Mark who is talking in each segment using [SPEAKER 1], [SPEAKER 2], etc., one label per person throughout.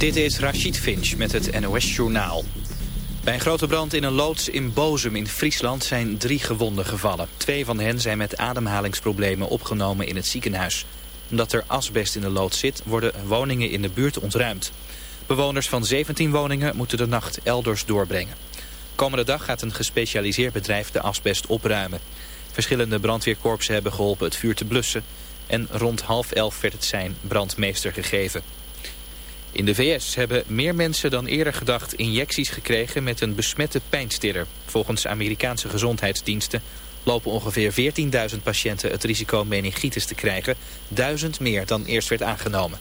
[SPEAKER 1] Dit is Rachid Finch met het NOS Journaal. Bij een grote brand in een loods in Bozum in Friesland zijn drie gewonden gevallen. Twee van hen zijn met ademhalingsproblemen opgenomen in het ziekenhuis. Omdat er asbest in de loods zit, worden woningen in de buurt ontruimd. Bewoners van 17 woningen moeten de nacht elders doorbrengen. Komende dag gaat een gespecialiseerd bedrijf de asbest opruimen. Verschillende brandweerkorpsen hebben geholpen het vuur te blussen... en rond half elf werd het zijn brandmeester gegeven. In de VS hebben meer mensen dan eerder gedacht injecties gekregen met een besmette pijnstiller. Volgens Amerikaanse gezondheidsdiensten lopen ongeveer 14.000 patiënten het risico meningitis te krijgen. Duizend meer dan eerst werd aangenomen.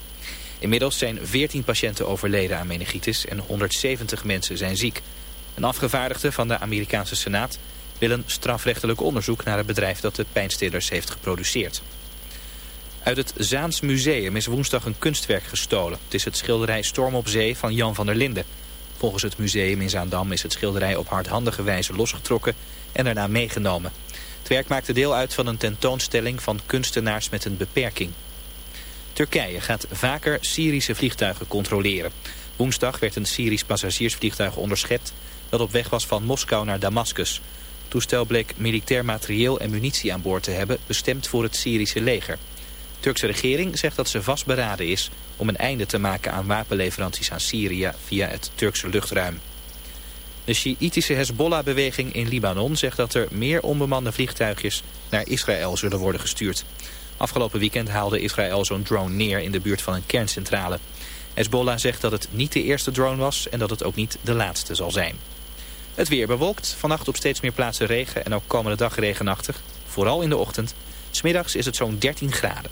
[SPEAKER 1] Inmiddels zijn 14 patiënten overleden aan meningitis en 170 mensen zijn ziek. Een afgevaardigde van de Amerikaanse Senaat wil een strafrechtelijk onderzoek naar het bedrijf dat de pijnstillers heeft geproduceerd. Uit het Zaans Museum is woensdag een kunstwerk gestolen. Het is het schilderij Storm op Zee van Jan van der Linden. Volgens het museum in Zaandam is het schilderij op hardhandige wijze losgetrokken en daarna meegenomen. Het werk maakte deel uit van een tentoonstelling van kunstenaars met een beperking. Turkije gaat vaker Syrische vliegtuigen controleren. Woensdag werd een Syrisch passagiersvliegtuig onderschept dat op weg was van Moskou naar Damascus. Het toestel bleek militair materieel en munitie aan boord te hebben bestemd voor het Syrische leger. Turkse regering zegt dat ze vastberaden is om een einde te maken aan wapenleveranties aan Syrië via het Turkse luchtruim. De Sjiitische Hezbollah-beweging in Libanon zegt dat er meer onbemande vliegtuigjes naar Israël zullen worden gestuurd. Afgelopen weekend haalde Israël zo'n drone neer in de buurt van een kerncentrale. Hezbollah zegt dat het niet de eerste drone was en dat het ook niet de laatste zal zijn. Het weer bewolkt, vannacht op steeds meer plaatsen regen en ook komende dag regenachtig. Vooral in de ochtend. Smiddags is het zo'n 13 graden.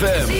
[SPEAKER 2] ZFM.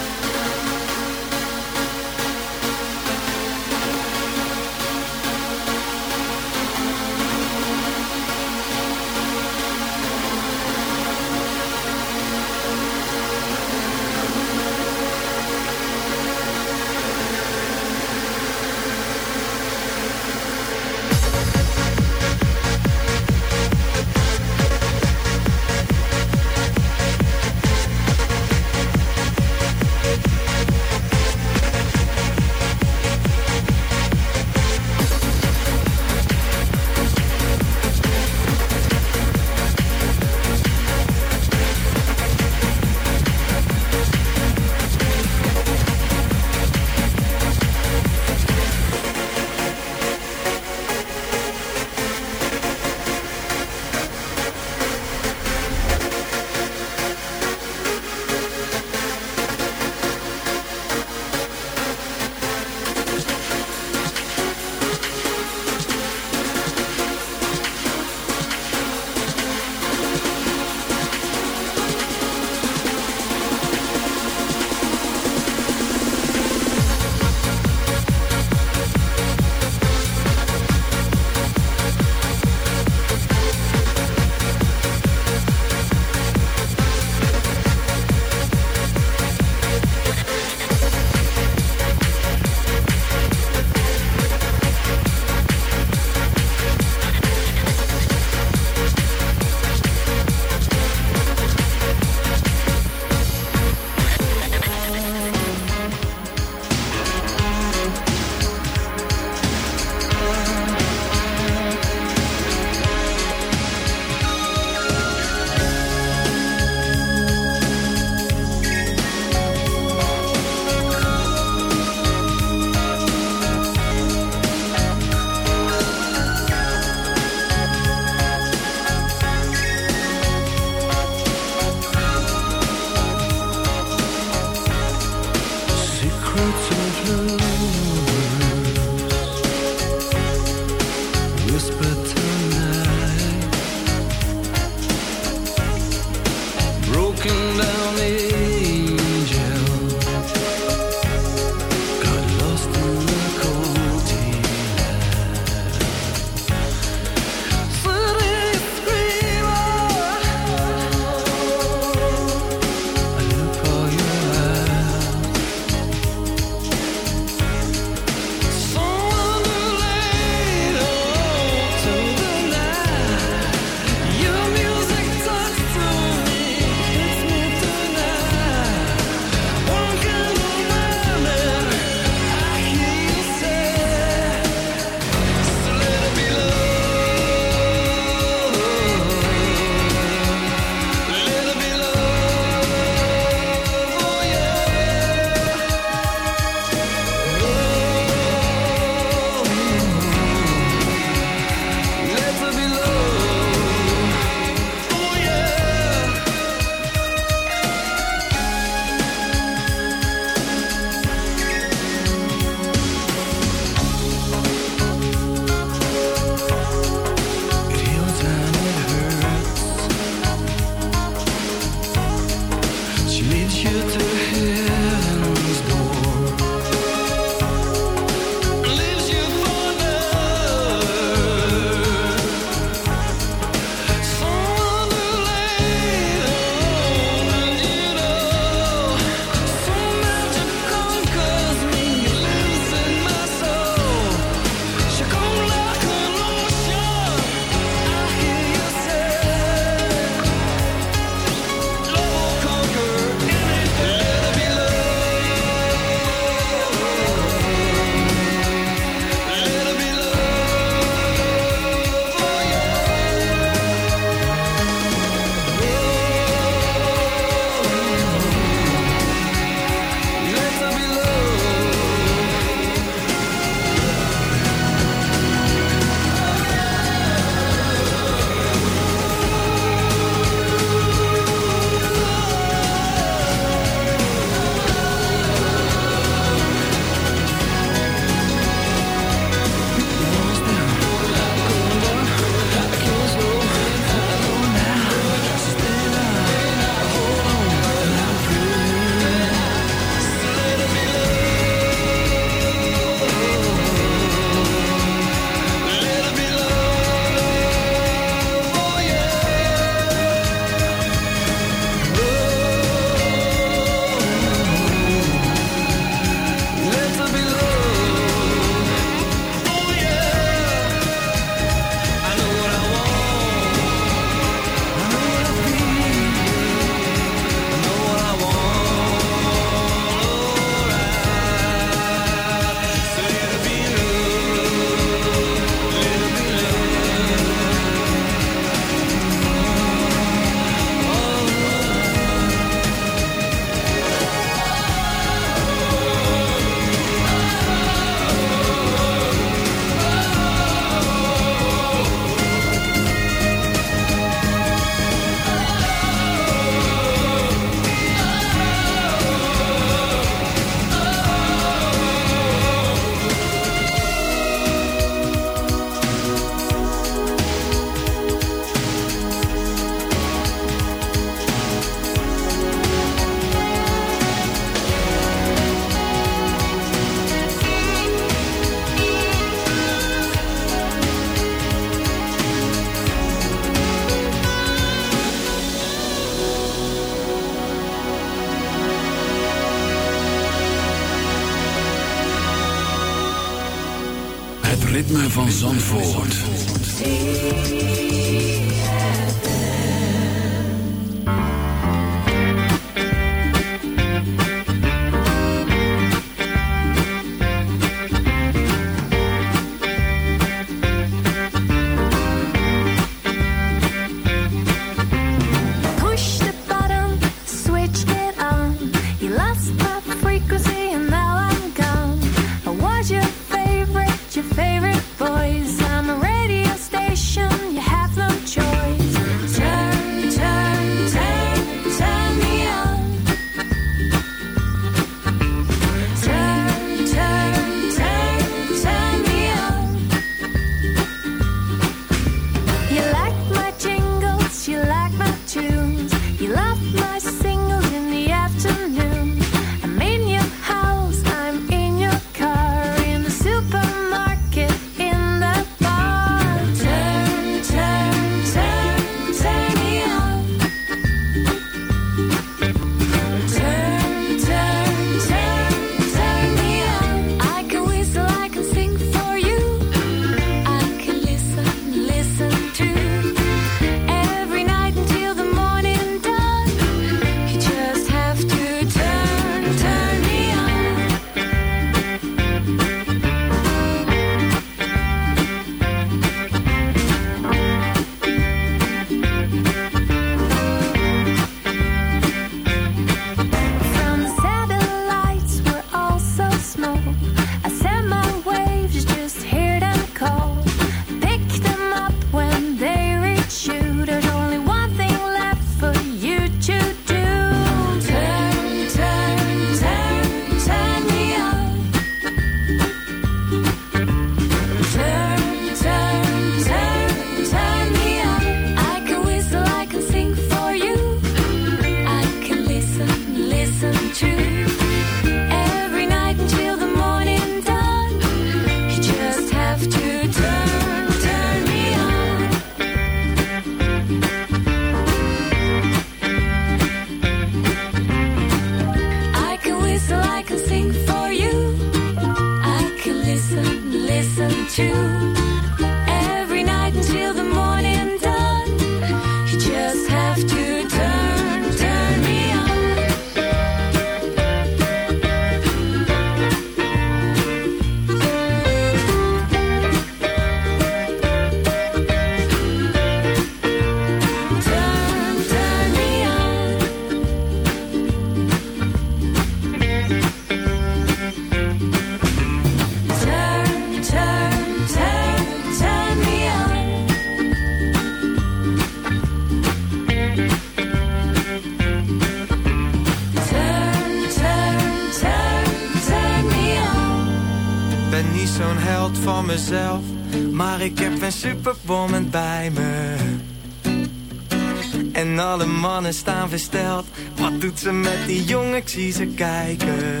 [SPEAKER 3] Staan versteld. Wat doet ze met die jongen? Ik zie ze kijken.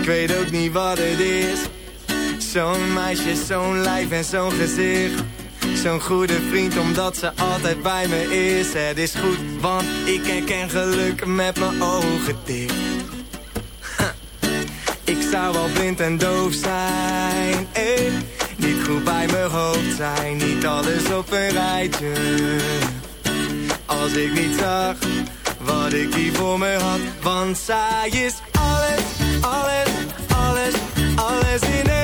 [SPEAKER 3] Ik weet ook niet wat het is. Zo'n meisje, zo'n lijf en zo'n gezicht. Zo'n goede vriend, omdat ze altijd bij me is. Het is goed, want ik herken geluk met mijn ogen dicht. Ik zou wel blind en doof zijn. Eh. Niet goed bij mijn hoofd zijn, niet alles op een rijtje als ik niet zag wat ik hier voor me had. Want zij is alles, alles, alles, alles in één.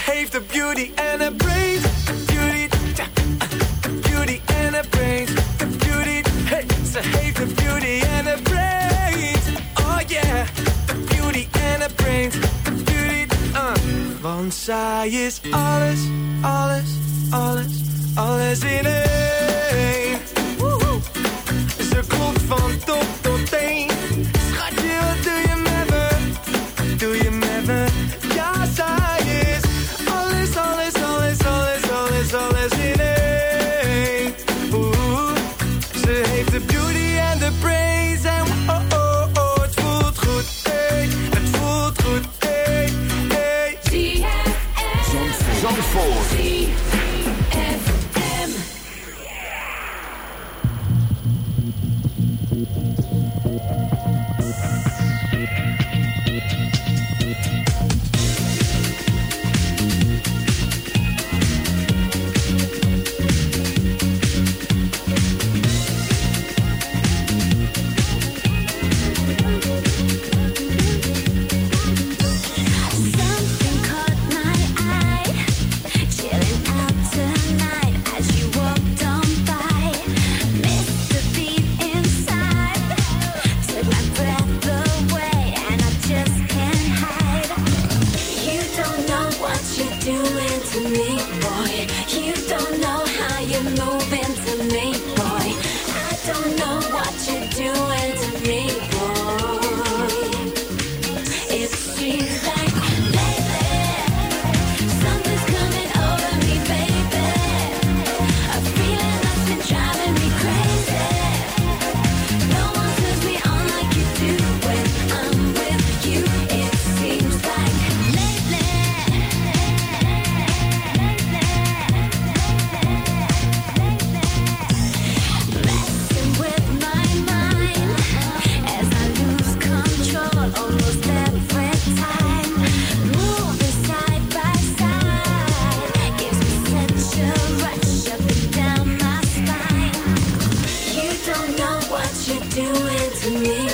[SPEAKER 3] heeft een beauty en een brain. Beauty, ja, De beauty en een brain. De beauty, hey, ze heeft een beauty en een brain. Oh yeah, De beauty en een brain. De beauty, uh. Want zij is alles, alles, alles, alles in één. Ze komt van top
[SPEAKER 4] me.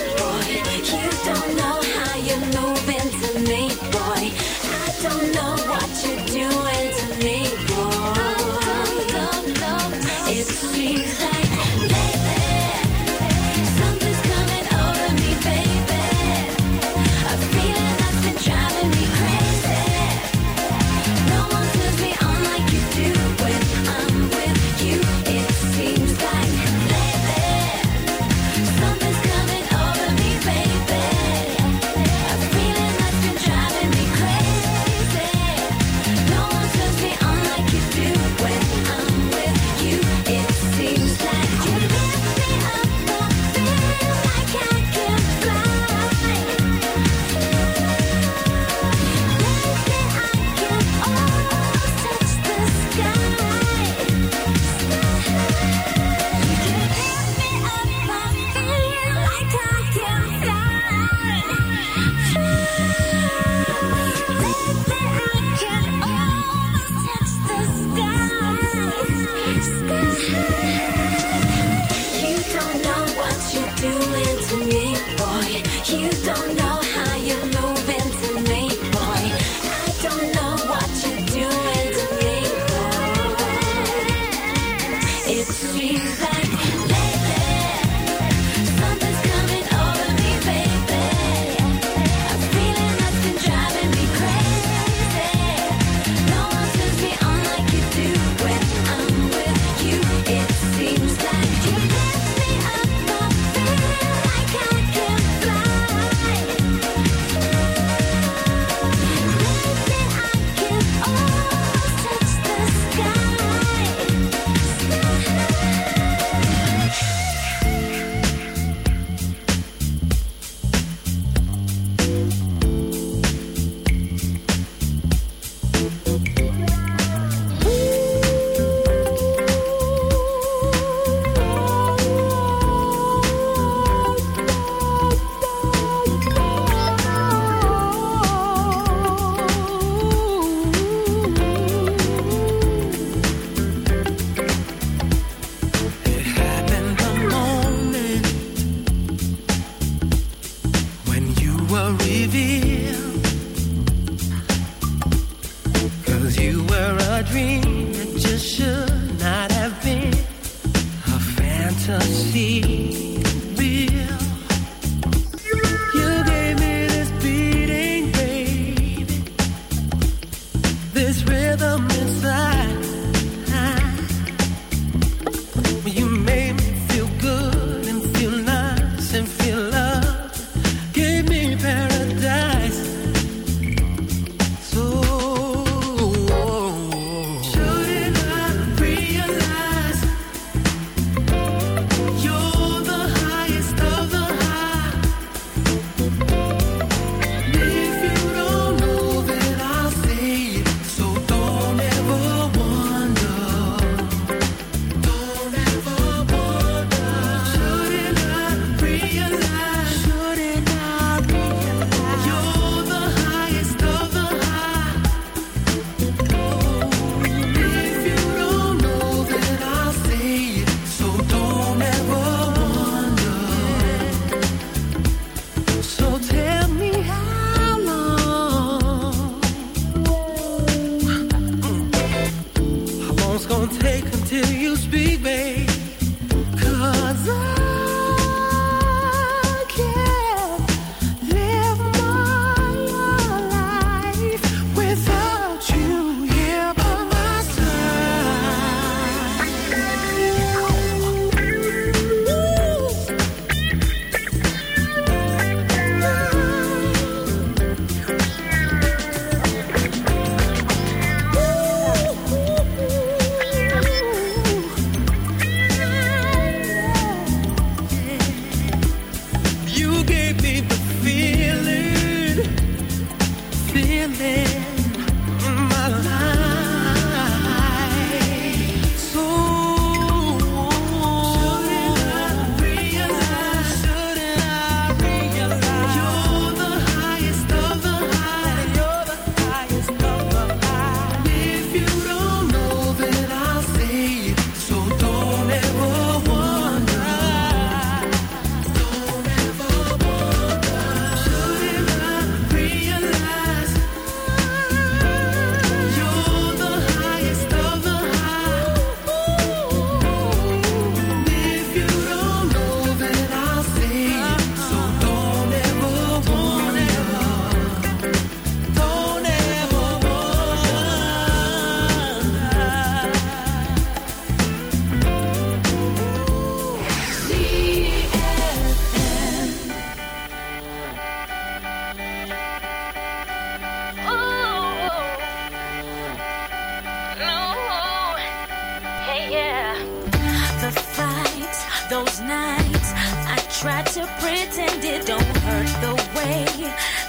[SPEAKER 4] it don't hurt the way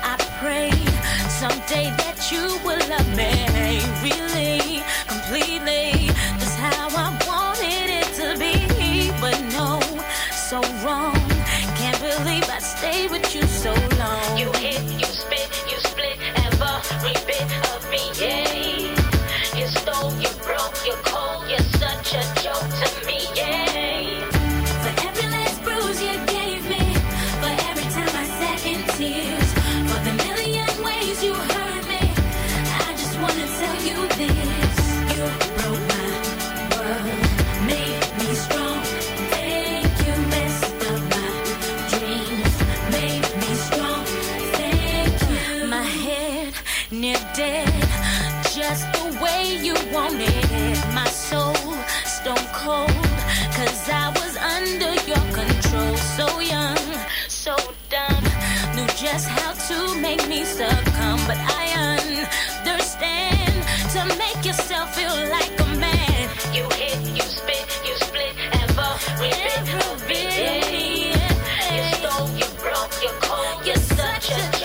[SPEAKER 4] I pray someday that you will love me really completely.
[SPEAKER 5] You're such a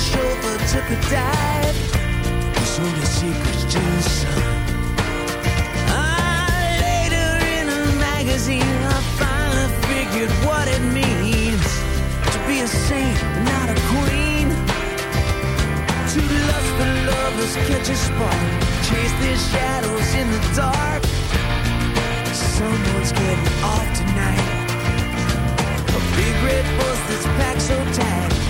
[SPEAKER 6] the chauffeur took a dive. His only secret's juice. Ah, later in a magazine, I finally figured what it means to be a saint, not a queen. Two lustful lovers catch a spark, chase their shadows in the dark. Someone's getting off tonight. A big red bus that's packed so tight